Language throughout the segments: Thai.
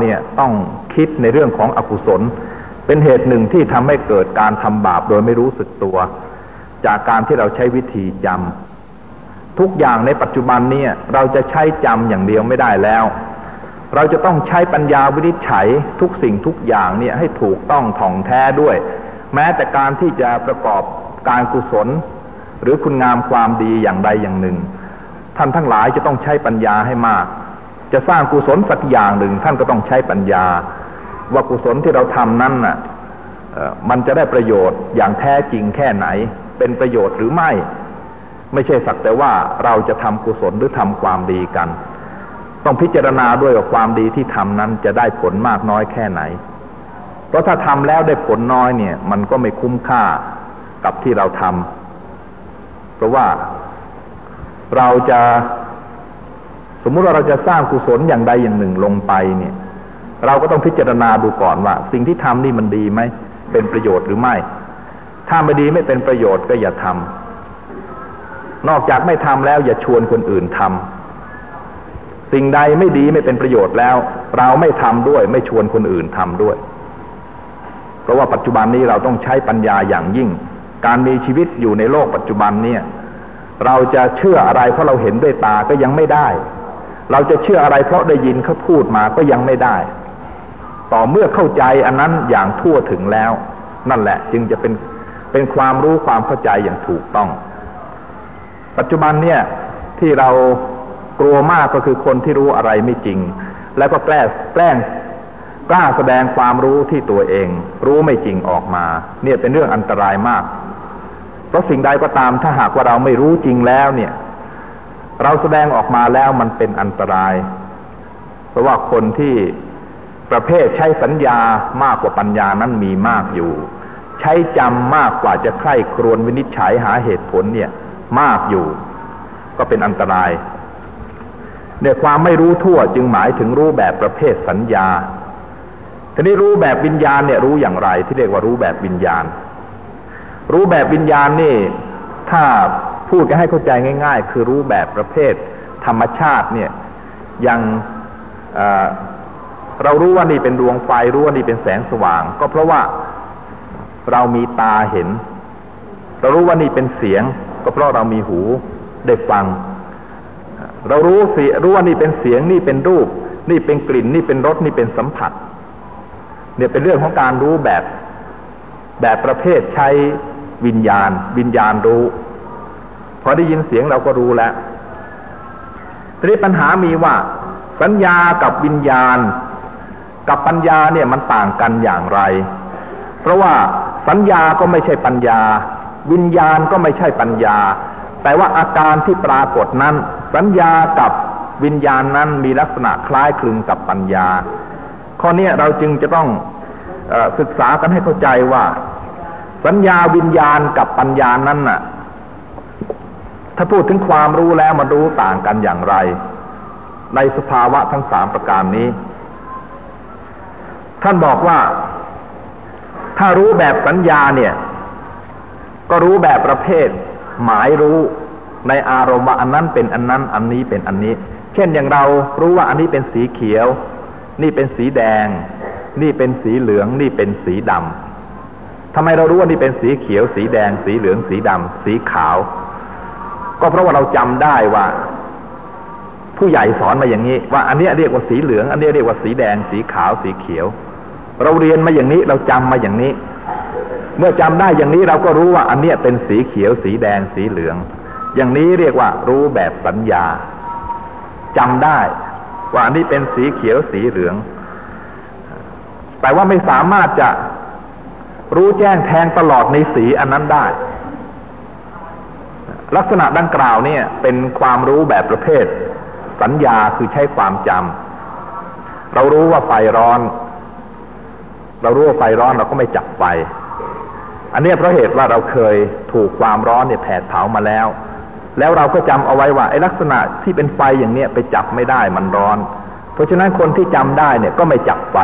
เนี่ยต้องคิดในเรื่องของอกุศล เป็นเหตุหนึ่งที่ทำให้เกิดการทำบาปโดยไม่รู้สึกตัว จากการที่เราใช้วิธีจำทุกอย่างในปัจจุบันเนี่ยเราจะใช้จำอย่างเดียวไม่ได้แล้ว เราจะต้องใช้ปัญญาวินิจฉัยทุกสิ่งทุกอย่างเนี่ยให้ถูกต้องถ่องแท้ด้วย แม้แต่การที่จะประกอบการกุศล หรือคุณงามความดีอย่างใดอย่างหนึ่งท่านทั้งหลายจะต้องใช้ปัญญาให้มาก จะสร้างกุศลสักอย่างหนึ่งท่านก็ต้องใช้ปัญญา ว่ากุศลที่เราทำนั้นน่ะมันจะได้ประโยชน์อย่างแท้จริงแค่ไหน เป็นประโยชน์หรือไม่ ไม่ใช่สักแต่ว่าเราจะทำกุศลหรือทำความดีกัน ต้องพิจารณาด้วยว่าความดีที่ทำนั้นจะได้ผลมากน้อยแค่ไหน เพราะถ้าทำแล้วได้ผลน้อยเนี่ย มันก็ไม่คุ้มค่ากับที่เราทำเพราะว่าเราจะ สมมุติว่าเราจะสร้างกุศลอย่างใดอย่างหนึ่งลงไปเนี่ย เราก็ต้องพิจารณาดูก่อนว่า สิ่งที่ทำนี่มันดีไหมเป็นประโยชน์หรือไม่ ถ้าไม่ดีไม่เป็นประโยชน์ก็อย่าทำนอกจากไม่ทำแล้วอย่าชวนคนอื่นทำสิ่งใดไม่ดีไม่เป็นประโยชน์แล้ว เราไม่ทำด้วย ไม่ชวนคนอื่นทำด้วย เพราะว่าปัจจุบันนี้เราต้องใช้ปัญญาอย่างยิ่ง การมีชีวิตอยู่ในโลกปัจจุบันเนี่ย เราจะเชื่ออะไรเพราะเราเห็นด้วยตาก็ยังไม่ได้ เราจะเชื่ออะไรเพราะได้ยินเขาพูดมาก็ยังไม่ได้ ต่อเมื่อเข้าใจอันนั้นอย่างทั่วถึงแล้ว นั่นแหละจึงจะเป็นเป็นความรู้ความเข้าใจอย่างถูกต้อง ปัจจุบันเนี่ยที่เรากลัวมากก็คือคนที่รู้อะไรไม่จริง แล้วก็แกล้งแกล้งกล้าแสดงความรู้ที่ตัวเอง รู้ไม่จริงออกมา เนี่ยเป็นเรื่องอันตรายมาก เพราะสิ่งใดก็ตามถ้าหากว่าเราไม่รู้จริงแล้วเนี่ย เราแสดงออกมาแล้วมันเป็นอันตราย เพราะว่าคนที่ประเภทใช้สัญญามากกว่าปัญญานั้นมีมากอยู่ ใช้จำมากกว่าจะใคร่ครวญวินิจฉัยหาเหตุผลเนี่ยมากอยู่ ก็เป็นอันตรายเนี่ยความไม่รู้ทั่วจึงหมายถึงรู้แบบประเภทสัญญาทีนี้รู้แบบวิญญาณเนี่ยรู้อย่างไรที่เรียกว่ารู้แบบวิญญาณ รู้แบบวิญญาณนี่ ถ้า พูดกันให้เข้าใจง่าย ๆ คือรู้แบบประเภทธรรมชาติเนี่ยยังเรารู้ว่านี่เป็นดวงไฟรู้ว่านี่เป็นแสงสว่าง ก็เพราะว่าเรามีตาเห็น เรารู้ว่านี่เป็นเสียง ก็เพราะเรามีหูได้ฟัง เรารู้สียรู้ว่านี่เป็นเสียงนี่เป็นรูป นี่เป็นกลิ่นนี่เป็นรสนี่เป็นสัมผัส เนี่ยเป็นเรื่องของการรู้แบบแบบประเภทใช้วิญญาณ วิญญาณรู้ อได้ยินเสียงเราก็รู้แล้วทีนี้ปัญหามีว่า สัญญากับวิญญาณ กับปัญญาเนี่ยมันต่างกันอย่างไร เพราะว่าสัญญาก็ไม่ใช่ปัญญา วิญญาณก็ไม่ใช่ปัญญา แต่ว่าอาการที่ปรากฏนั้น สัญญากับวิญญาณนั้นมีลักษณะคล้ายคลึงกับปัญญา ข้อนี้เราจึงจะต้องอศึกษากันให้เข้าใจว่า สัญญาวิญญาณกับปัญญานั้นน่ะ ถ้าพูดถึงความรู้แล้วมารู้ต่างกันอย่างไร ในสภาวะทั้งสามประการนี้ ท่านบอกว่า ถ้ารู้แบบสัญญาเนี่ย ก็รู้แบบประเภท หมายรู้ในอารมณ์ว่าอันนั้นเป็นอันนั้น อันนี้เป็นอันนี้ เช่นอย่างเรารู้ว่าอันนี้เป็นสีเขียว นี่เป็นสีแดง นี่เป็นสีเหลือง นี่เป็นสีดำทำไมเรารู้ว่านี่เป็นสีเขียว สีแดง สีเหลือง สีดำสีขาว ก็เพราะว่าเราจำได้ว่า ผู้ใหญ่สอนมาอย่างนี้ ว่าอันนี้เรียกว่าสีเหลือง อันนี้เรียกว่าสีแดง สีขาว สีเขียว เราเรียนมาอย่างนี้เราจำมาอย่างนี้ เมื่อจำได้อย่างนี้เราก็รู้ว่า อันนี้เป็นสีเขียว สีแดง สีเหลือง อย่างนี้เรียกว่า รู้แบบสัญญาจำได้ ว่าอันนี้เป็นสีเขียว สีเหลือง แต่ว่าไม่สามารถจะรู้แจ้งแทงตลอดในสีอันนั้นได้ ลักษณะดังกล่าวเนี่ยเป็นความรู้แบบประเภท สัญญาคือใช้ความจำเรารู้ว่าไฟร้อน เรารู้ว่าไฟร้อนเราก็ไม่จับไฟ อันนี้เพราะเหตุว่าเราเคยถูกความร้อนเนี่ยแผดเผามาแล้ว แล้วเราก็จำเอาไว้ว่าไอ้ลักษณะที่เป็นไฟอย่างเนี้ยไปจับไม่ได้มันร้อน เพราะฉะนั้นคนที่จำได้เนี่ยก็ไม่จับไฟ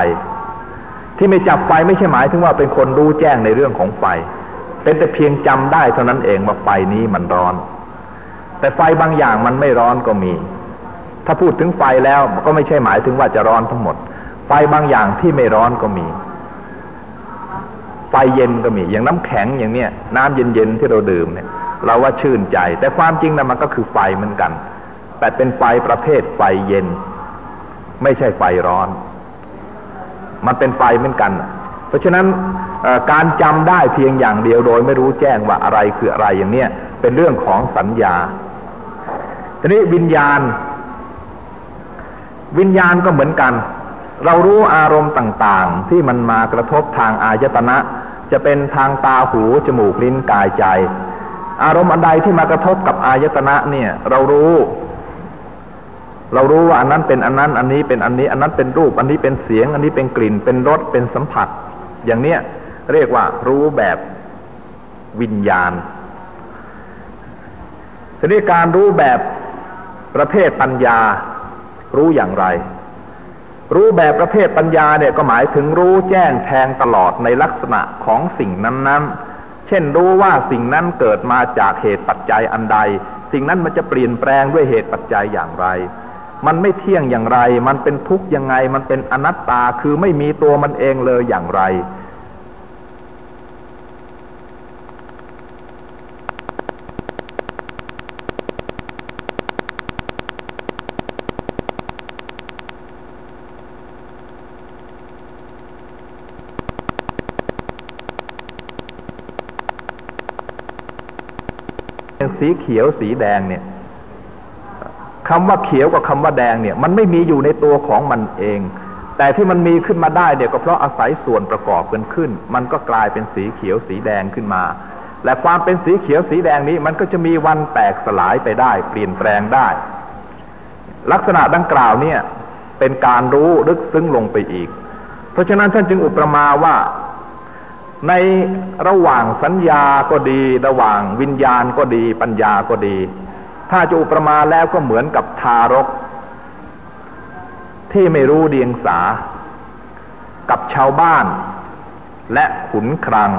ที่ไม่จับไฟไม่ใช่หมายถึงว่าเป็นคนรู้แจ้งในเรื่องของไฟ เป็นแต่เพียงจำได้เท่านั้นเองว่าไฟนี้มันร้อน แต่ไฟบางอย่างมันไม่ร้อนก็มี ถ้าพูดถึงไฟแล้วก็ไม่ใช่หมายถึงว่าจะร้อนทั้งหมด ไฟบางอย่างที่ไม่ร้อนก็มี ไฟเย็นก็มี อย่างน้ำแข็งอย่างเนี้ยน้ำเย็นๆที่เราดื่มเนี่ย เราว่าชื่นใจ แต่ความจริงนะมันก็คือไฟเหมือนกัน แต่เป็นไฟประเภทไฟเย็น ไม่ใช่ไฟร้อน มันเป็นไฟเหมือนกัน เพราะฉะนั้นการจำได้เพียงอย่างเดียวโดยไม่รู้แจ้งว่าอะไรคืออะไรอย่างเนี้ยเป็นเรื่องของสัญญา ทีนี้วิญญาณ วิญญาณก็เหมือนกัน เรารู้อารมณ์ต่างๆ ที่มันมากระทบทางอายตนะ จะเป็นทางตาหูจมูกลิ้นกายใจ อารมณ์อันใดที่มากระทบกับอายตนะเนี่ย เรารู้ เรารู้ว่าอันนั้นเป็นอันนั้น อันนี้เป็นอันนี้ อันนั้นเป็นรูป อันนี้เป็นเสียง อันนี้เป็นกลิ่น เป็นรสเป็นสัมผัส อย่างเนี้ยเรียกว่ารู้แบบวิญญาณทีนี้การรู้แบบประเภทปัญญารู้อย่างไร รู้แบบประเภทปัญญาเนี่ยก็หมายถึงรู้แจ้งแทงตลอดในลักษณะของสิ่งนั้นๆ เช่นรู้ว่าสิ่งนั้นเกิดมาจากเหตุปัจจัยอันใด สิ่งนั้นมันจะเปลี่ยนแปลงด้วยเหตุปัจจัยอย่างไร มันไม่เที่ยงอย่างไร มันเป็นทุกข์ยังไง มันเป็นอนัตตาคือไม่มีตัวมันเองเลยอย่างไร สีเขียวสีแดงเนี่ย คำว่าเขียวกับคำว่าแดงเนี่ย มันไม่มีอยู่ในตัวของมันเอง แต่ที่มันมีขึ้นมาได้เนี่ยก็เพราะอาศัยส่วนประกอบกันขึ้น มันก็กลายเป็นสีเขียวสีแดงขึ้นมา และความเป็นสีเขียวสีแดงนี้มันก็จะมีวันแตกสลายไปได้ เปลี่ยนแปลงได้ ลักษณะดังกล่าวเนี่ยเป็นการรู้ลึกซึ้งลงไปอีก เพราะฉะนั้นท่านจึงอุปมาว่าในระหว่างสัญญาก็ดี ระหว่างวิญญาณก็ดี ปัญญาก็ดี จะอุปมาแล้วก็เหมือนกับทารก ที่ไม่รู้เดียงสา กับชาวบ้าน และขุนครัง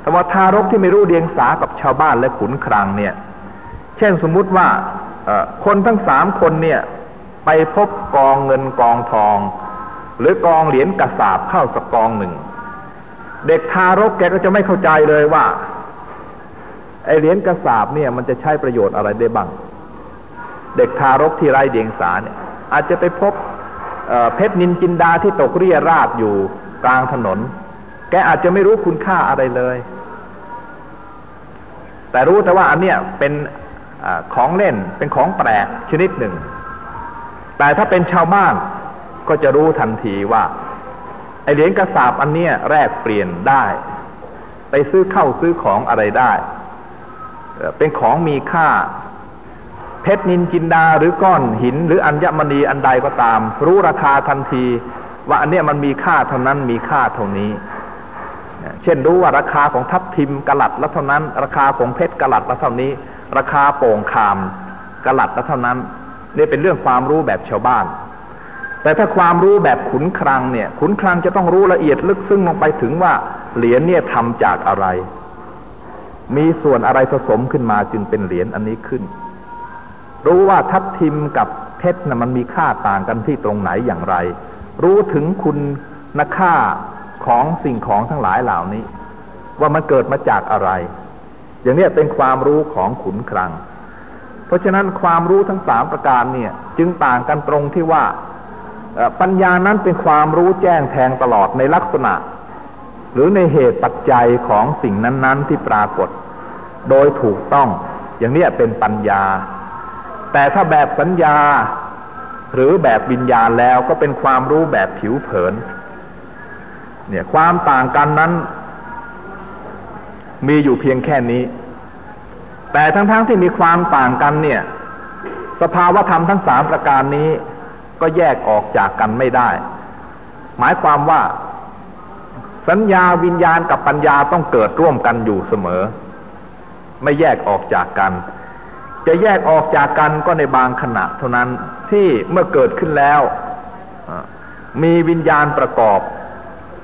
แต่ว่าทารกที่ไม่รู้เดียงสากับชาวบ้านและขุนครังเนี่ย เช่นสมมุติว่าคนทั้งสามคนเนี่ย ไปพบกองเงินกองทอง หรือกองเหรียญกระสาบเข้าสักกองหนึ่ง เด็กทารกแกก็จะไม่เข้าใจเลยว่า ไอเหรียญกระสาบเนี่ยมันจะใช้ประโยชน์อะไรได้บ้าง เด็กทารกที่ไร้เดียงสาเนี่ยอาจจะไปพบเพชรนินจินดาที่ตกเรียราดอยู่กลางถนน แกอาจจะไม่รู้คุณค่าอะไรเลย แต่รู้แต่ว่าอันเนี้ยเป็นอของเล่นเป็นของแปลกชนิดหนึ่ง แต่ถ้าเป็นชาวบ้านก็จะรู้ทันทีว่า ไอเหรียญกระสาบอันเนี้ยแรกเปลี่ยนได้ ไปซื้อเข้าซื้อของอะไรได้ เป็นของมีค่า เพชรนินจินดาหรือก้อนหิน หรืออัญมณีอันใดก็ตาม รู้ราคาทันที ว่าอันเนี้ยมันมีค่าเท่านั้นมีค่าเท่านี้ เช่นรู้ว่าราคาของทับทิมกะลัดละเท่านั้น ราคาของเพชรกะลัดละเท่านี้ ราคาโป่งคามกะลัดละเท่านั้นนี่เป็นเรื่องความรู้แบบชาวบ้าน แต่ถ้าความรู้แบบขุนคลังเนี่ย ขุนคลังจะต้องรู้ละเอียดลึกซึ้งลงไปถึงว่าเหรียญเนี่ยทำจากอะไร มีส่วนอะไรผสมขึ้นมาจึงเป็นเหรียญอันนี้ขึ้น รู้ว่าทับทิมกับเพชรนะมันมีค่าต่างกันที่ตรงไหนอย่างไร รู้ถึงคุณนค่าของสิ่งของทั้งหลายเหล่านี้ ว่ามันเกิดมาจากอะไร อย่างนี้เป็นความรู้ของขุนคลัง เพราะฉะนั้นความรู้ทั้งสามประการเนี่ย จึงต่างกันตรงที่ว่าปัญญานั้นเป็นความรู้แจ้งแทงตลอดในลักษณะ หรือในเหตุปัจจัยของสิ่งนั้น ๆ ที่ปรากฏ โดยถูกต้อง อย่างนี้เป็นปัญญา แต่ถ้าแบบสัญญา หรือแบบวิญญาณแล้วก็เป็นความรู้แบบผิวเผิน เนี่ยความต่างกันนั้น มีอยู่เพียงแค่นี้ แต่ทั้งๆทที่มีความต่างกันเนี่ย สภาวธรรมทั้งสามประการนี้ ก็แยกออกจากกันไม่ได้ หมายความว่า สัญญาวิญญาณกับปัญญาต้องเกิดร่วมกันอยู่เสมอ ไม่แยกออกจากกัน จะแยกออกจากกันก็ในบางขณะเท่านั้นที่เมื่อเกิดขึ้นแล้ว มีวิญญาณประกอบ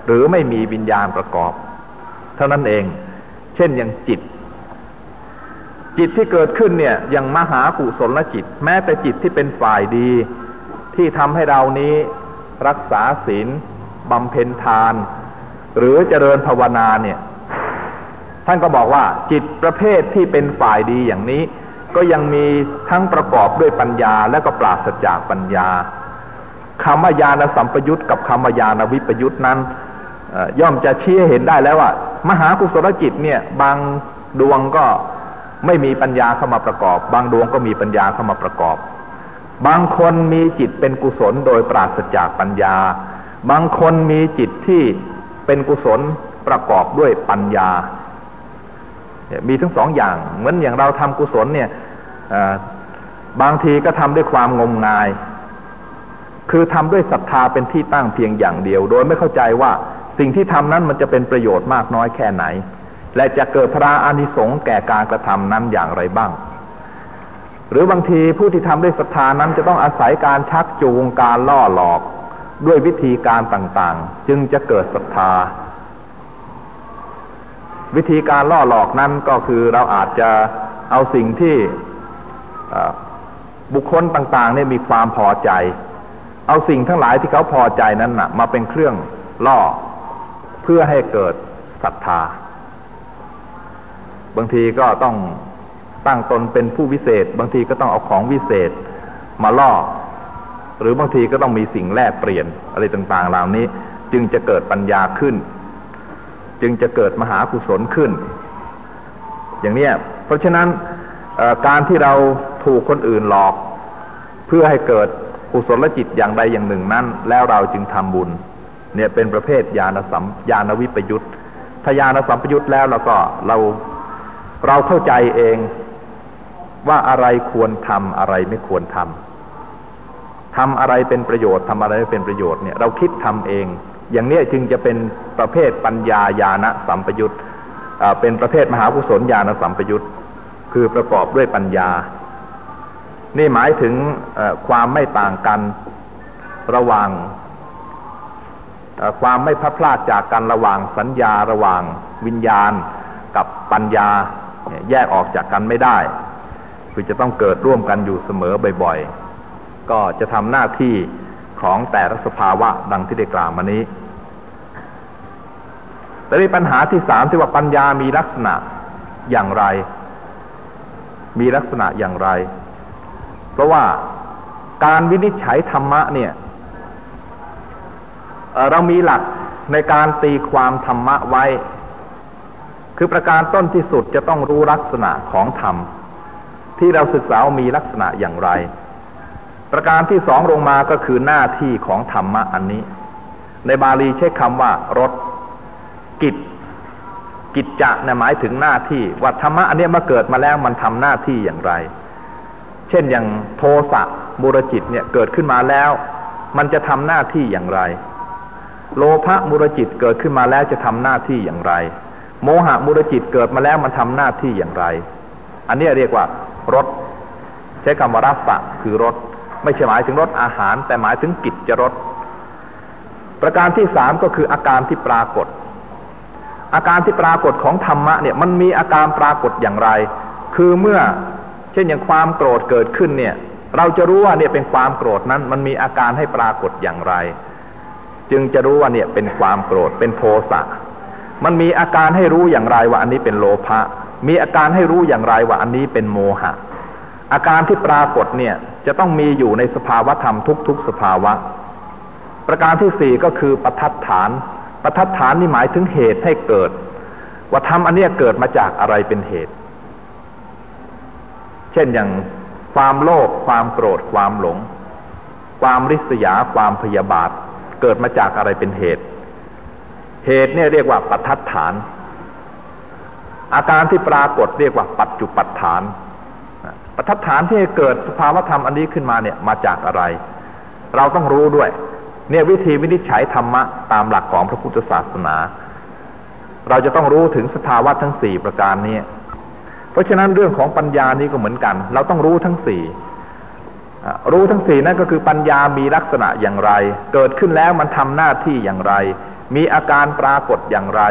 หรือไม่มีวิญญาณประกอบ เท่านั้นเอง เช่นอย่างจิต จิตที่เกิดขึ้นเนี่ยอย่างมหากุศลจิต แม้แต่จิตที่เป็นฝ่ายดี ที่ทำให้เรานี้รักษาศีลบำเพ็ญทาน หรือเจริญภาวนาเนี่ย ท่านก็บอกว่าจิตประเภทที่เป็นฝ่ายดีอย่างนี้ ก็ยังมีทั้งประกอบด้วยปัญญาและก็ปราศจากปัญญาคำว่าญาณสัมปยุตกับคำว่าญาณวิปยุตนั้นย่อมจะชี้ให้เห็นได้แล้วว่า มหากุศลจิตเนี่ย บางดวงก็ไม่มีปัญญาเข้ามาประกอบ บางดวงก็มีปัญญาเข้ามาประกอบ บางคนมีจิตเป็นกุศลโดยปราศจากปัญญา บางคนมีจิตที่ เป็นกุศลประกอบด้วยปัญญา มีทั้งสองอย่าง เหมือนอย่างเราทำกุศลเนี่ยบางทีก็ทำด้วยความงมงาย คือทำด้วยศรัทธาเป็นที่ตั้งเพียงอย่างเดียว โดยไม่เข้าใจว่าสิ่งที่ทำนั้นมันจะเป็นประโยชน์มากน้อยแค่ไหน และจะเกิดพระอานิสงส์แก่การกระทำนั้นอย่างไรบ้าง หรือบางทีผู้ที่ทำด้วยศรัทธานั้นจะต้องอาศัยการชักจูงการล่อหลอก ด้วยวิธีการต่างๆ จึงจะเกิดศรัทธา วิธีการล่อหลอกนั้นก็คือเราอาจจะเอาสิ่งที่บุคคลต่างๆเนี่ยมีความพอใจ เอาสิ่งทั้งหลายที่เขาพอใจนั้นนะมาเป็นเครื่องล่อ เพื่อให้เกิดศรัทธา บางทีก็ต้องตั้งตนเป็นผู้วิเศษ บางทีก็ต้องเอาของวิเศษมาล่อ หรือบางทีก็ต้องมีสิ่งแลกเปลี่ยนอะไรต่างๆเหล่านี้ จึงจะเกิดปัญญาขึ้น จึงจะเกิดมหากุศลขึ้น อย่างนี้เพราะฉะนั้นการที่เราถูกคนอื่นหลอก เพื่อให้เกิดกุศลจิตอย่างใดอย่างหนึ่งนั้น แล้วเราจึงทำบุญ เนี่ยเป็นประเภทญาณสัมญาณวิปยุตถ้าญาณสัมปยุตแล้วเราก็เราเราเข้าใจเองว่าอะไรควรทำอะไรไม่ควรทำ ทำอะไรเป็นประโยชน์ทำอะไรเป็นประโยชน์เนี่ยเราคิดทำเอง อย่างนี้จึงจะเป็นประเภทปัญญาญาณสัมปยุตเป็นประเภทมหากุศลญาณสัมปยุตคือประกอบด้วยปัญญา นี่หมายถึงความไม่ต่างกันระหว่างความไม่พลาดพลาดจากกันระหว่างสัญญาระหว่างวิญญาณกับปัญญาแยกออกจากกันไม่ได้ คือจะต้องเกิดร่วมกันอยู่เสมอบ่อยๆ ก็จะทำหน้าที่ของแต่ละสภาวะดังที่ได้กล่าวมานี้แต่ในปัญหาที่สามที่ว่าปัญญามีลักษณะอย่างไร มีลักษณะอย่างไร เพราะว่าการวินิจฉัยธรรมะเนี่ยเรามีหลักในการตีความธรรมะไว้ คือประการต้นที่สุดจะต้องรู้ลักษณะของธรรม ที่เราศึกษามีลักษณะอย่างไร ประการที่สองลงมาก็คือหน้าที่ของธรรมะอันนี้ ในบาลีใช้คำว่ารถกิจ กิจจะเนี่ยหมายถึงหน้าที่ว่าธรรมะอันนี้มาเกิดมาแล้วมันทำหน้าที่อย่างไร เช่นอย่างโทสะมุรจิตเนี่ยเกิดขึ้นมาแล้ว มันจะทำหน้าที่อย่างไร โลภะมุรจิตเกิดขึ้นมาแล้วจะทำหน้าที่อย่างไร โมหะมุรจิตเกิดมาแล้วมันทำหน้าที่อย่างไร อันนี้เรียกว่ารสใช้คำว่ารัสะคือรส ไม่ใช่หมายถึงรสอาหาร แต่หมายถึงกิจจรสประการที่สามก็คืออาการที่ปรากฏ อาการที่ปรากฏของธรรมะเนี่ยมันมีอาการปรากฏอย่างไร คือเมื่อเช่นอย่างความโกรธเกิดขึ้นเนี่ย เราจะรู้ว่าเนี่ยเป็นความโกรธนั้นมันมีอาการให้ปรากฏอย่างไร จึงจะรู้ว่าเนี่ยเป็นความโกรธเป็นโทสะมันมีอาการให้รู้อย่างไรว่าอันนี้เป็นโลภะมีอาการให้รู้อย่างไรว่าอันนี้เป็นโมหะ อาการที่ปรากฏเนี่ยจะต้องมีอยู่ในสภาวะธรรมทุกๆสภาวะ ประการที่สี่ก็คือประทัดฐาน ประทัดฐานนี่หมายถึงเหตุให้เกิด ว่าธรรมอันนี้เกิดมาจากอะไรเป็นเหตุ เช่นอย่างความโลภความโกรธความหลง ความริษยาความพยาบาท เกิดมาจากอะไรเป็นเหตุ เหตุเนี่ยเรียกว่าปัทัดฐาน อาการที่ปรากฏเรียกว่าปัจจุปัฏฐาน ปัทัดฐานที่เกิดสภาวธรรมอันนี้ขึ้นมาเนี่ยมาจากอะไร เราต้องรู้ด้วย เนี่ยวิธีวินิจฉัยธรรมะตามหลักของพระพุทธศาสนา เราจะต้องรู้ถึงสภาวะทั้งสี่ประการนี้เพราะฉะนั้นเรื่องของปัญญานี้ก็เหมือนกัน เราต้องรู้ทั้งสี่รู้ทั้งสี่นั่นก็คือปัญญามีลักษณะอย่างไร เกิดขึ้นแล้วมันทำหน้าที่อย่างไร มีอาการปรากฏอย่างไร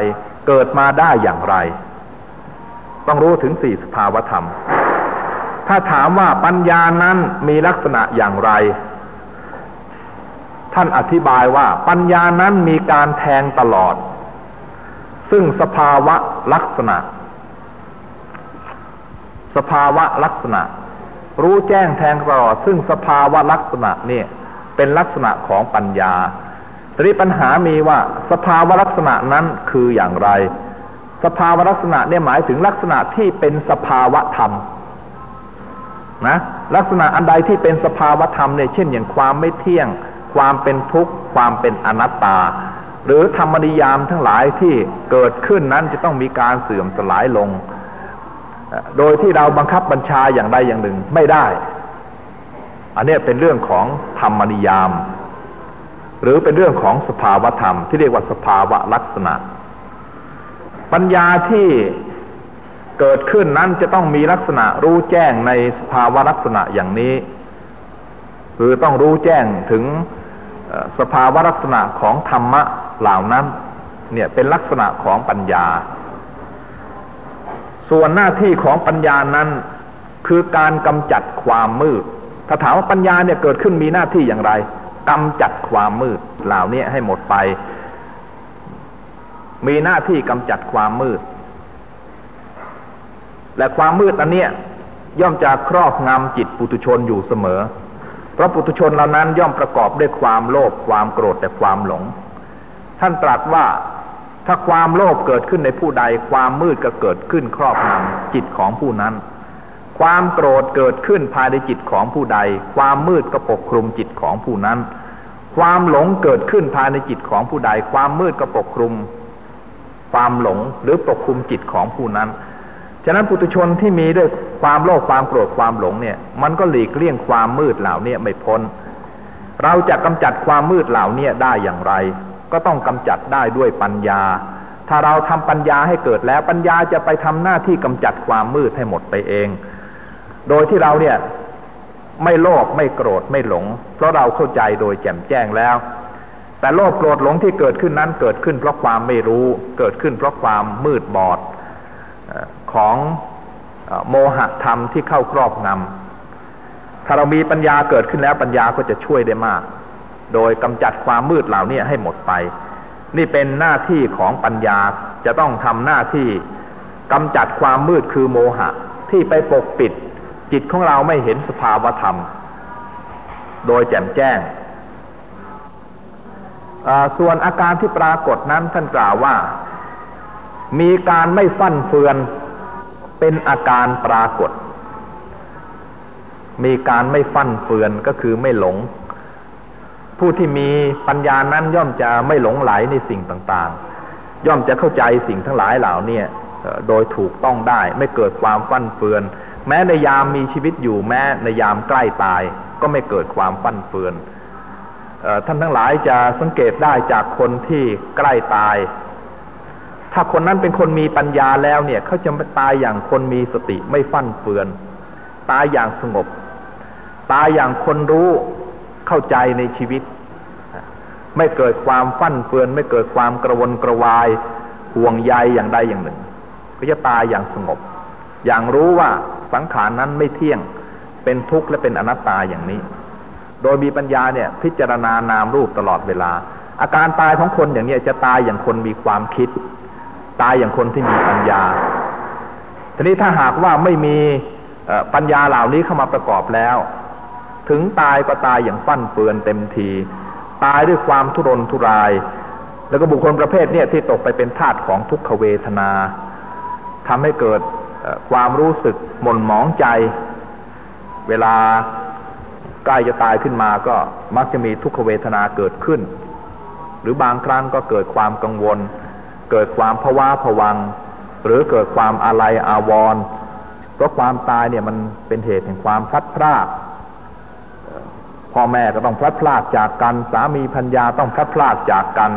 เกิดมาได้อย่างไร ต้องรู้ถึงสี่สภาวธรรม ถ้าถามว่าปัญญานั้นมีลักษณะอย่างไร ท่านอธิบายว่าปัญญานั้นมีการแทงตลอด ซึ่งสภาวะลักษณะ สภาวะลักษณะ รู้แจ้งแทงตลอด ซึ่งสภาวะลักษณะเนี่ยเป็นลักษณะของปัญญาทีนี้ปัญหามีว่าสภาวะลักษณะนั้นคืออย่างไร สภาวะลักษณะเนี่ยหมายถึงลักษณะที่เป็นสภาวะธรรม นะลักษณะอันใดที่เป็นสภาวธรรมเนี่ยเช่นอย่างความไม่เที่ยง ความเป็นทุกข์ ความเป็นอนัตตา หรือธรรมนิยามทั้งหลายที่เกิดขึ้นนั้นจะต้องมีการเสื่อมสลายลง โดยที่เราบังคับบัญชาอย่างใดอย่างหนึ่งไม่ได้ อันนี้เป็นเรื่องของธรรมนิยาม หรือเป็นเรื่องของสภาวธรรมที่เรียกว่าสภาวะลักษณะ ปัญญาที่ เกิดขึ้นนั้นจะต้องมีลักษณะรู้แจ้งในสภาวะลักษณะอย่างนี้ คือต้องรู้แจ้งถึงสภาวะลักษณะของธรรมะเหล่านั้น เนี่ยเป็นลักษณะของปัญญา ส่วนหน้าที่ของปัญญานั้นคือการกำจัดความมืด ถ้าถามว่าปัญญาเนี่ยเกิดขึ้นมีหน้าที่อย่างไรกำจัดความมืดเหล่านี้ให้หมดไป มีหน้าที่กำจัดความมืด และความมืดอันเนี้ยย่อมจะครอบงำจิตปุตุชนอยู่เสมอ เพราะปุตุชนเหล่านั้นย่อมประกอบด้วยความโลภความโกรธแต่ความหลง ท่านตรัสว่าถ้าความโลภเกิดขึ้นในผู้ใด ความมืดก็เกิดขึ้นครอบงำจิตของผู้นั้น ความโกรธเกิดขึ้นภายในจิตของผู้ใด ความมืดก็ปกคลุมจิตของผู้นั้น ความหลงเกิดขึ้นภายในจิตของผู้ใด ความมืดก็ปกคลุม ความหลงหรือปกคลุมจิตของผู้นั้น ฉะนั้นปุถุชนที่มีด้วยความโลภความโกรธความหลงเนี่ย มันก็หลีกเลี่ยงความมืดเหล่านี้ไม่พ้น เราจะกำจัดความมืดเหล่านี้ได้อย่างไร ก็ต้องกำจัดได้ด้วยปัญญา ถ้าเราทำปัญญาให้เกิดแล้วปัญญาจะไปทำหน้าที่กำจัดความมืดให้หมดไปเอง โดยที่เราเนี่ยไม่โลภไม่โกรธไม่หลง เพราะเราเข้าใจโดยแจ่มแจ้งแล้ว แต่โลภโกรธหลงที่เกิดขึ้นนั้นเกิดขึ้นเพราะความไม่รู้ เกิดขึ้นเพราะความมืดบอด ของโมหะธรรมที่เข้าครอบงำถ้าเรามีปัญญาเกิดขึ้นแล้วปัญญาก็จะช่วยได้มาก โดยกำจัดความมืดเหล่านี้ให้หมดไป นี่เป็นหน้าที่ของปัญญาจะต้องทำหน้าที่กำจัดความมืดคือโมหะ ที่ไปปกปิด จิตของเราไม่เห็นสภาวธรรม โดยแจ่มแจ้ง ส่วนอาการที่ปรากฏนั้นท่านกล่าวว่า มีการไม่ฟั่นเฟือน เป็นอาการปรากฏ มีการไม่ฟั่นเฟือนก็คือไม่หลง ผู้ที่มีปัญญานั้นย่อมจะไม่หลงไหลในสิ่งต่างๆ ย่อมจะเข้าใจสิ่งทั้งหลายเหล่านี้โดยถูกต้องได้ไม่เกิดความฟั่นเฟือน แม้ในยามมีชีวิตอยู่แม้ในยามใกล้ตาย ก็ไม่เกิดความฟั่นเฟือนท่านทั้งหลายจะสังเกตได้จากคนที่ใกล้ตาย ถ้าคนนั้นเป็นคนมีปัญญาแล้วเนี่ยเขาจะตายอย่างคนมีสติไม่ฟั่นเฟือน ตายอย่างสงบ ตายอย่างคนรู้เข้าใจในชีวิต ไม่เกิดความฟั่นเฟือน ไม่เกิดความกระวนกระวายห่วงใยอย่างใดอย่างหนึ่งก็จะตายอย่างสงบ อย่างรู้ว่าสังขารนั้นไม่เที่ยงเป็นทุกข์และเป็นอนัตตาอย่างนี้ โดยมีปัญญาเนี่ยพิจารณานามรูปตลอดเวลา อาการตายของคนอย่างนี้จะตายอย่างคนมีความคิด ตายอย่างคนที่มีปัญญา ทีนี้ถ้าหากว่าไม่มีปัญญาเหล่านี้เข้ามาประกอบแล้ว ถึงตายก็ตายอย่างฟั่นเฟือนเต็มที ตายด้วยความทุรนทุราย แล้วก็บุคคลประเภทนี้ที่ตกไปเป็นทาสของทุกขเวทนาทำให้เกิดความรู้สึกหม่นหมองใจ เวลาใกล้จะตายขึ้นมาก็มักจะมีทุกขเวทนาเกิดขึ้น หรือบางครั้งก็เกิดความกังวล เกิดความภาวะผวัง หรือเกิดความอะไรอาวรณ์เพราะความตายเนี่ยมันเป็นเหตุแห่งความพลัดพรากพ่อแม่ก็ต้องพลัดพรากจากกัน สามีพัญญาต้องพลัดพรากจากกัน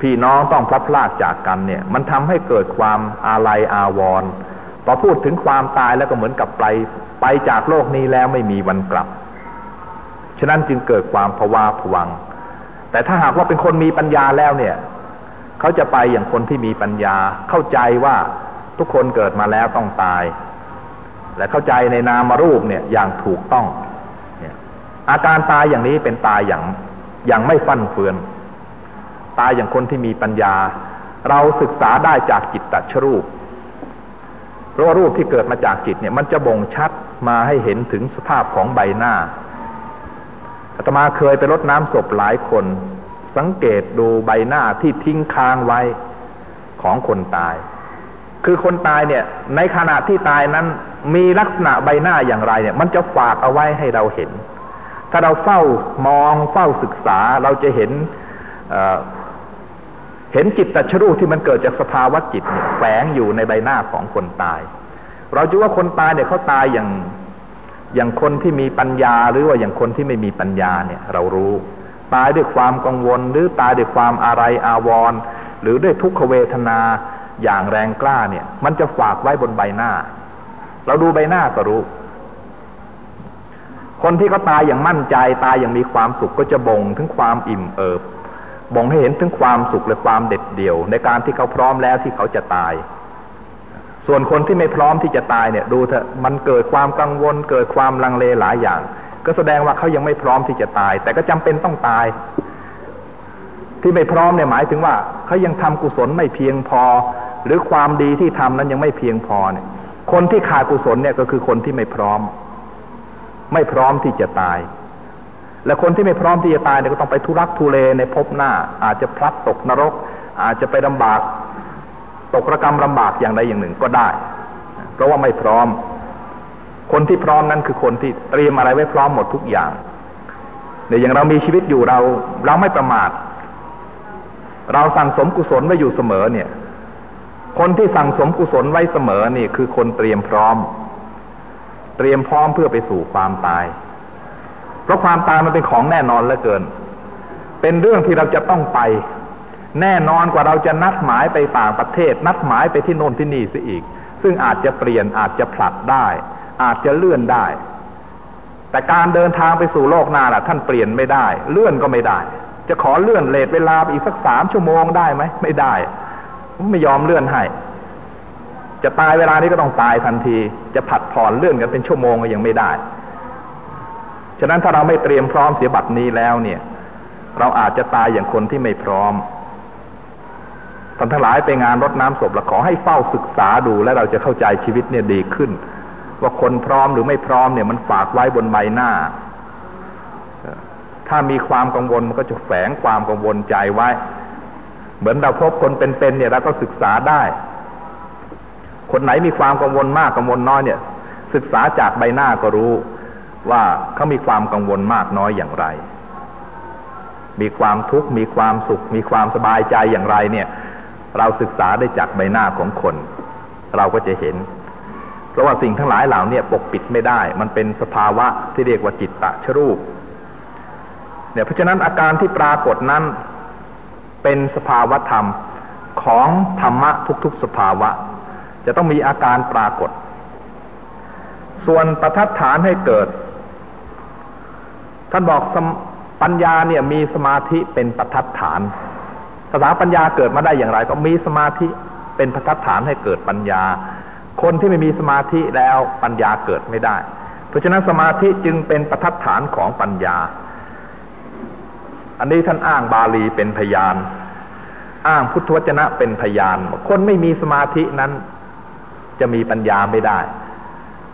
พี่น้องต้องพลัดพรากจากกันเนี่ย มันทำให้เกิดความอาลัยอาวรณ์พอพูดถึงความตายแล้วก็เหมือนกับไปไปจากโลกนี้แล้วไม่มีวันกลับ ฉะนั้นจึงเกิดความภาวะผวัง แต่ถ้าหากว่าเป็นคนมีปัญญาแล้วเนี่ย เขาจะไปอย่างคนที่มีปัญญา เข้าใจว่าทุกคนเกิดมาแล้วต้องตาย และเข้าใจในนามรูปเนี่ยอย่างถูกต้องเนี่ยอาการตายอย่างนี้เป็นตายอย่างอย่างไม่ฟั่นเฟือน ตายอย่างคนที่มีปัญญา เราศึกษาได้จากจิตตชรูปเพราะรูปที่เกิดมาจากจิตเนี่ย มันจะบ่งชัดมาให้เห็นถึงสภาพของใบหน้าอาตมาเคยไปรดน้ำศพหลายคน สังเกตดูใบหน้าที่ทิ้งค้างไว้ของคนตาย คือคนตายเนี่ย ในขณะที่ตายนั้นมีลักษณะใบหน้าอย่างไรเนี่ย มันจะฝากเอาไว้ให้เราเห็น ถ้าเราเฝ้ามองเฝ้าศึกษาเราจะเห็นเเห็นจิตตชรูที่มันเกิดจากสภาวะจิตเนี่ยแฝงอยู่ในใบหน้าของคนตาย เราจะว่าคนตายเนี่ยเขาตายอย่างอย่างคนที่มีปัญญาหรือว่าอย่างคนที่ไม่มีปัญญาเนี่ย เรารู้ ตายด้วยความกังวล หรือตายด้วยความอะไรอาวรณ์หรือด้วยทุกขเวทนาอย่างแรงกล้าเนี่ย มันจะฝากไว้บนใบหน้า เราดูใบหน้าก็รู้ คนที่เขาตายอย่างมั่นใจตายอย่างมีความสุขก็จะบ่งถึงความอิ่มเอิบบ่งให้เห็นถึงความสุขและความเด็ดเดี่ยว ในการที่เขาพร้อมแล้วที่เขาจะตาย ส่วนคนที่ไม่พร้อมที่จะตายเนี่ย ดูเถอะมันเกิดความกังวล เกิดความลังเลหลายอย่าง ก็แสดงว่าเขายังไม่พร้อมที่จะตาย แต่ก็จำเป็นต้องตาย ที่ไม่พร้อมเนี่ยหมายถึงว่าเขายังทำกุศลไม่เพียงพอ หรือความดีที่ทำนั้นยังไม่เพียงพอเนี่ย คนที่ขาดกุศลเนี่ยก็คือคนที่ไม่พร้อม ไม่พร้อมที่จะตาย และคนที่ไม่พร้อมที่จะตายเนี่ยก็ต้องไปทุรักทุเลในภพหน้า อาจจะพลัดตกนรก อาจจะไปลำบาก ตกระกรรมลำบากอย่างใดอย่างหนึ่งก็ได้ เพราะว่าไม่พร้อม คนที่พร้อมนั้นคือคนที่เตรียมอะไรไว้พร้อมหมดทุกอย่างเนี่ยอย่างเรามีชีวิตอยู่เราเราไม่ประมาท เราสั่งสมกุศลไว้อยู่เสมอเนี่ย คนที่สั่งสมกุศลไว้เสมอนี่คือคนเตรียมพร้อม เตรียมพร้อมเพื่อไปสู่ความตาย เพราะความตายมันเป็นของแน่นอนเหลือเกิน เป็นเรื่องที่เราจะต้องไป แน่นอนกว่าเราจะนัดหมายไปต่างประเทศ นัดหมายไปที่โน่นที่นี่ซะอีก ซึ่งอาจจะเปลี่ยนอาจจะผลัดได้ อาจจะเลื่อนได้ แต่การเดินทางไปสู่โลกหน้าล่ะ ท่านเปลี่ยนไม่ได้ เลื่อนก็ไม่ได้ จะขอเลื่อนเลทเวลาอีกสักสามชั่วโมงได้ไหมไม่ได้ ไม่ยอมเลื่อนให้ จะตายเวลานี้ก็ต้องตายทันที จะผัดผ่อนเลื่อนกันเป็นชั่วโมงก็ยังไม่ได้ฉะนั้นถ้าเราไม่เตรียมพร้อมเสียบัตรนี้แล้วเนี่ย เราอาจจะตายอย่างคนที่ไม่พร้อมท่านทั้งหลายไปงานรดน้ำศพแล้วขอให้เฝ้าศึกษาดูและเราจะเข้าใจชีวิตเนี่ยดีขึ้น ว่าคนพร้อมหรือไม่พร้อมเนี่ยมันฝากไว้บนใบหน้า ถ้ามีความกังวลมันก็จะแฝงความกังวลใจไว้ เหมือนเราพบคนเป็นๆเนี่ยเราก็ศึกษาได้ คนไหนมีความกังวลมากกังวลน้อยเนี่ย ศึกษาจากใบหน้าก็รู้ว่าเขามีความกังวลมากน้อยอย่างไร มีความทุกข์มีความสุข มีความสบายใจอย่างไรเนี่ย เราศึกษาได้จากใบหน้าของคน เราก็จะเห็น เพราะว่าสิ่งทั้งหลายเหล่านี้ปกปิดไม่ได้ มันเป็นสภาวะที่เรียกว่าจิตตะชรูปเนี่ยเพราะฉะนั้นอาการที่ปรากฏนั้นเป็นสภาวะธรรมของธรรมะทุกๆ สภาวะ จะต้องมีอาการปรากฏ ส่วนประทัดฐานให้เกิด ท่านบอกปัญญาเนี่ยมีสมาธิเป็นประทัดฐานภาษาปัญญาเกิดมาได้อย่างไร ก็มีสมาธิเป็นประทัดฐานให้เกิดปัญญา คนที่ไม่มีสมาธิแล้วปัญญาเกิดไม่ได้ เพราะฉะนั้นสมาธิจึงเป็นประทัดฐานของปัญญา อันนี้ท่านอ้างบาลีเป็นพยาน อ้างพุทธวจนะเป็นพยาน คนไม่มีสมาธินั้นจะมีปัญญาไม่ได้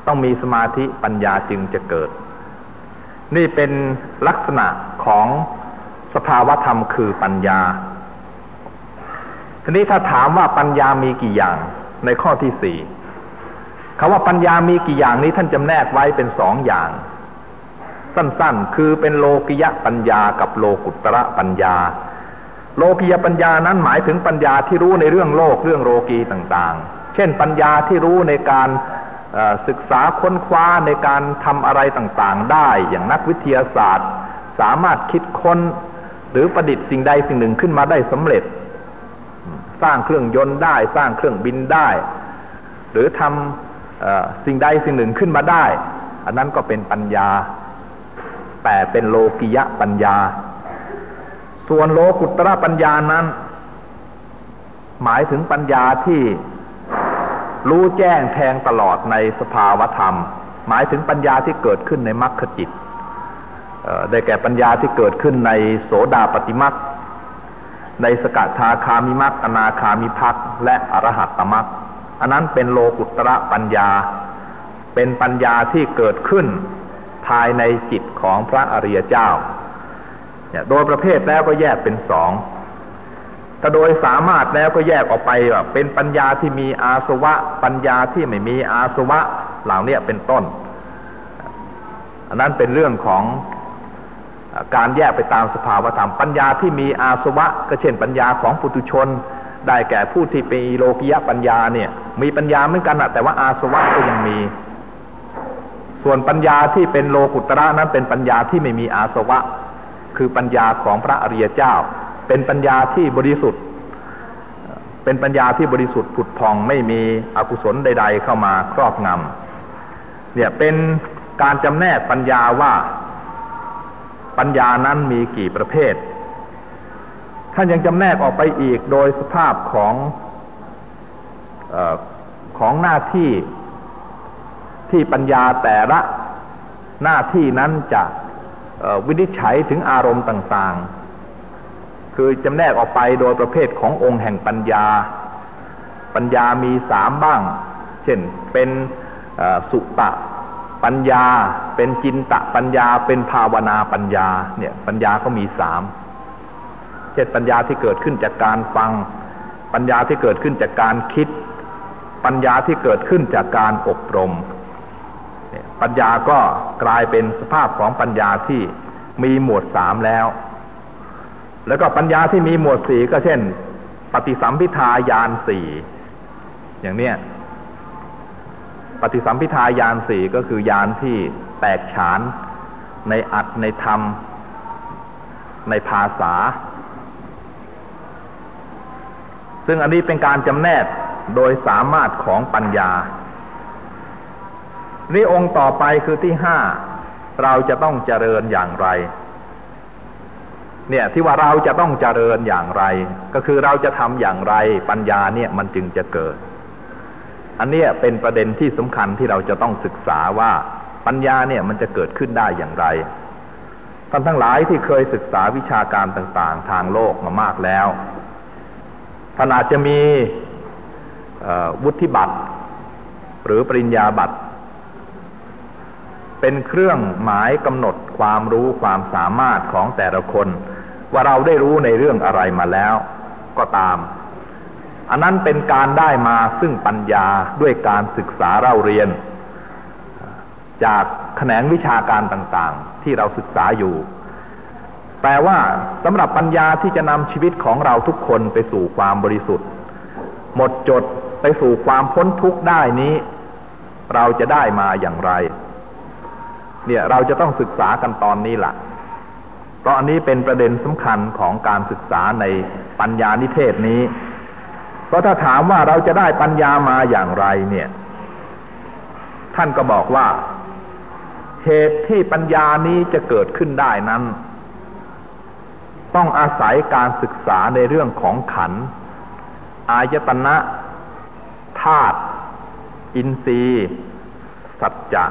ต้องมีสมาธิปัญญาจึงจะเกิด นี่เป็นลักษณะของสภาวธรรมคือปัญญา ทีนี้ถ้าถามว่าปัญญามีกี่อย่างในข้อที่สี่ คาว่าปัญญามีกี่อย่างนี้ท่านจำแนกไว้เป็นสองอย่าง สั้นๆ คือเป็นโลกิยะปัญญากับโลกุตระปัญญา โลกิยปัญญานั้นหมายถึงปัญญาที่รู้ในเรื่องโลกเรื่องโลกีต่างๆ เช่นปัญญาที่รู้ในการศึกษาค้นคว้าในการทำอะไรต่างๆ ได้อย่างนักวิทยาศาสตร์ สามารถคิดค้นหรือประดิษฐ์สิ่งใดสิ่งหนึ่งขึ้นมาได้สำเร็จ สร้างเครื่องยนต์ได้สร้างเครื่องบินได้ หรือทำ สิ่งใดสิ่งหนึ่งขึ้นมาได้ อันนั้นก็เป็นปัญญา แต่เป็นโลกิยะปัญญา ส่วนโลกุตระปัญญานั้น หมายถึงปัญญาที่รู้แจ้งแทงตลอดในสภาวธรรม หมายถึงปัญญาที่เกิดขึ้นในมรรคจิตได้แก่ปัญญาที่เกิดขึ้นในโสดาปฏิมักในสกทาคามิมักอนาคามิพักและอรหัตตมัก อันนั้นเป็นโลกุตระปัญญา เป็นปัญญาที่เกิดขึ้นภายในจิตของพระอริยเจ้าเนี่ยโดยประเภทแล้วก็แยกเป็นสองถ้าโดยสามารถแล้วก็แยกออกไปว่าเป็นปัญญาที่มีอาสวะ ปัญญาที่ไม่มีอาสวะเหล่านี้เป็นต้น อันนั้นเป็นเรื่องของการแยกไปตามสภาวธรรม ปัญญาที่มีอาสวะ ก็เช่นปัญญาของปุถุชน ได้แก่ผู้ที่เป็นโลกิยะปัญญาเนี่ย มีปัญญาเหมือนกันแต่ว่าอาสวะก็ยังมี ส่วนปัญญาที่เป็นโลกุตระนั้นเป็นปัญญาที่ไม่มีอาสวะ คือปัญญาของพระอริยเจ้า เป็นปัญญาที่บริสุทธิ์ เป็นปัญญาที่บริสุทธิ์ผุดพองไม่มีอกุศลใด ๆ เข้ามาครอบงำเนี่ยเป็นการจำแนกปัญญาว่าปัญญานั้นมีกี่ประเภท ท่านยังจำแนกออกไปอีกโดยสภาพของอของหน้าที่ที่ปัญญาแต่ละหน้าที่นั้นจะวินิจฉัยถึงอารมณ์ต่างๆ คือจำแนกออกไปโดยประเภทขององค์แห่งปัญญา ปัญญามีสามบ้าง เช่นเป็นสุตะปัญญา เป็นจินตะปัญญา เป็นภาวนาปัญญา เนี่ยปัญญาก็มีสาม เช่นปัญญาที่เกิดขึ้นจากการฟัง ปัญญาที่เกิดขึ้นจากการคิด ปัญญาที่เกิดขึ้นจากการอบรม ปัญญาก็กลายเป็นสภาพของปัญญาที่มีหมวดสามแล้ว แล้วก็ปัญญาที่มีหมวดสี่ก็เช่น ปฏิสัมพิทายานสี่อย่างเนี้ยปฏิสัมพิทายานสี่ก็คือยานที่แตกฉานในอัดในธรรม ในภาษา ซึ่งอันนี้เป็นการจำแนกโดยสามารถของปัญญา นี่องค์ต่อไปคือที่ห้าเราจะต้องเจริญอย่างไร เนี่ยที่ว่าเราจะต้องเจริญอย่างไร ก็คือเราจะทำอย่างไรปัญญาเนี่ยมันจึงจะเกิด อันนี้เป็นประเด็นที่สำคัญที่เราจะต้องศึกษาว่าปัญญาเนี่ยมันจะเกิดขึ้นได้อย่างไรท่านทั้งหลายที่เคยศึกษาวิชาการต่างๆ ทางโลกมามากแล้ว ท่านอาจจะมีวุฒิบัตร หรือปริญญาบัตร เป็นเครื่องหมายกำหนดความรู้ความสามารถของแต่ละคน ว่าเราได้รู้ในเรื่องอะไรมาแล้วก็ตาม อันนั้นเป็นการได้มาซึ่งปัญญาด้วยการศึกษาเราเรียน จากแขนงวิชาการต่างๆ ที่เราศึกษาอยู่ แปลว่าสำหรับปัญญาที่จะนำชีวิตของเราทุกคนไปสู่ความบริสุทธิ์ หมดจดไปสู่ความพ้นทุกข์ได้นี้ เราจะได้มาอย่างไร เนี่ยเราจะต้องศึกษากันตอนนี้ละ่ะ เพราะอันนี้เป็นประเด็นสำคัญของการศึกษาในปัญญานิเทศนี้ เพราะถ้าถามว่าเราจะได้ปัญญามาอย่างไรเนี่ย ท่านก็บอกว่า เหตุที่ปัญญานี้จะเกิดขึ้นได้นั้น ต้องอาศัยการศึกษาในเรื่องของขัน อายตนะธาตุอินทรีย์ สัจจะ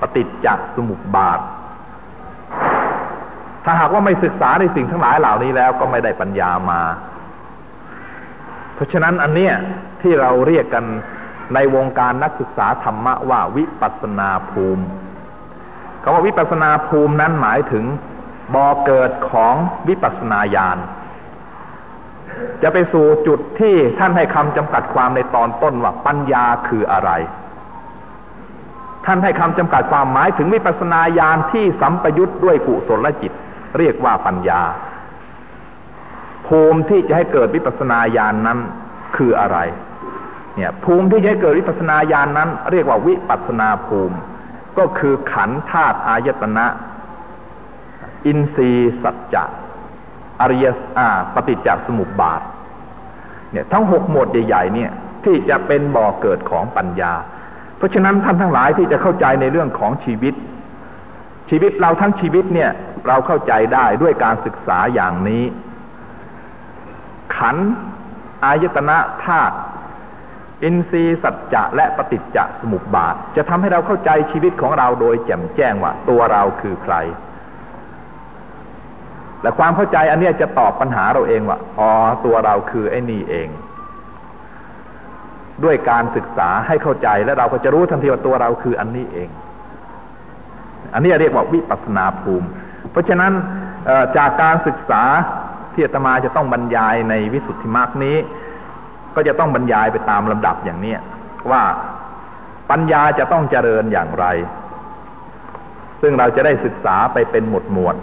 ปฏิจจสมุปบาท ถ้าหากว่าไม่ศึกษาในสิ่งทั้งหลายเหล่านี้แล้วก็ไม่ได้ปัญญามา เพราะฉะนั้นอันเนี้ยที่เราเรียกกันในวงการนักศึกษาธรรมะว่าวิปัสนาภูมิคำว่าวิปัสนาภูมินั้นหมายถึง บ่อเกิดของวิปัสนาญาณจะไปสู่จุดที่ท่านให้คำจำกัดความในตอนต้นว่าปัญญาคืออะไร ท่านให้คำจำกัดความหมายถึงวิปัสนาญาณที่สัมปยุทธ์ด้วยกุศลจิต เรียกว่าปัญญา ภูมิที่จะให้เกิดวิปัสนาญาณนนั้นคืออะไร เนี่ย ภูมิที่จะให้เกิดวิปัสนาญาณนนั้น เรียกว่าวิปัสนาภูมิ ก็คือขันธ์ธาตุอายตนะ อินทรีย์สัจจะอริยอาปฏิจจสมุปบาทเนี่ยทั้งหกหมวดใหญ่ๆเนี่ยที่จะเป็นบ่อเกิดของปัญญา เพราะฉะนั้นท่านทั้งหลายที่จะเข้าใจในเรื่องของชีวิต ชีวิตเราทั้งชีวิตเนี่ยเราเข้าใจได้ด้วยการศึกษาอย่างนี้ ขันอายตนะธาตุอินทรีย์สัจจะและปฏิจจสมุปบาท จะทำให้เราเข้าใจชีวิตของเราโดยแจ่มแจ้งว่าตัวเราคือใคร และความเข้าใจอันนี้จะตอบปัญหาเราเองว่าอ๋อตัวเราคือไอ้นี่เอง ด้วยการศึกษาให้เข้าใจและเราก็จะรู้ทันทีว่าตัวเราคืออันนี้เอง อันนี้เรียกว่าวิปัสสนาภูมิ เพราะฉะนั้นจากการศึกษาที่อาตมาจะต้องบรรยายในวิสุทธิมรรคนี้ ก็จะต้องบรรยายไปตามลำดับอย่างนี้ว่าปัญญาจะต้องเจริญอย่างไร ซึ่งเราจะได้ศึกษาไปเป็นหมวดหมวด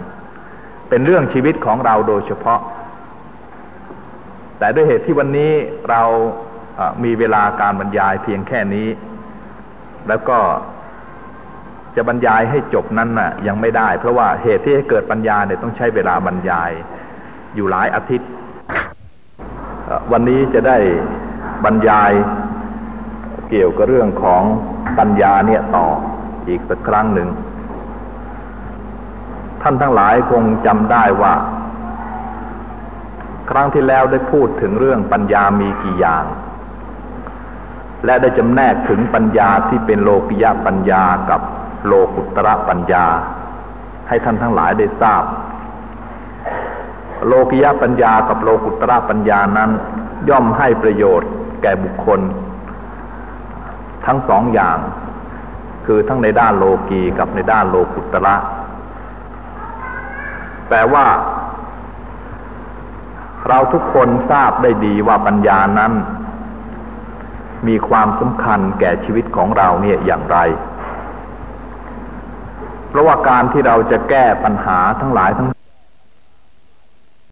เป็นเรื่องชีวิตของเราโดยเฉพาะ แต่ด้วยเหตุที่วันนี้เรามีเวลาการบรรยายเพียงแค่นี้ แล้วก็จะบรรยายให้จบนั้นน่ะ ยังไม่ได้ เพราะว่าเหตุที่ให้เกิดปัญญาเนี่ยต้องใช้เวลาบรรยายอยู่หลายอาทิตย์ วันนี้จะได้บรรยายเกี่ยวกับเรื่องของปัญญาเนี่ยต่ออีกสักครั้งหนึ่ง ท่านทั้งหลายคงจำได้ว่า ครั้งที่แล้วได้พูดถึงเรื่องปัญญามีกี่อย่าง และได้จำแนกถึงปัญญาที่เป็นโลกิยะปัญญากับโลกุตระปัญญา ให้ท่านทั้งหลายได้ทราบ โลกิยะปัญญากับโลกุตระปัญญานั้น ย่อมให้ประโยชน์แก่บุคคล ทั้งสองอย่าง คือทั้งในด้านโลกีกับในด้านโลกุตระ แต่ว่า เราทุกคนทราบได้ดีว่าปัญญานั้น มีความสำคัญแก่ชีวิตของเราเนี่ยอย่างไร เพราะว่าการที่เราจะแก้ปัญหาทั้งหลายทั้ง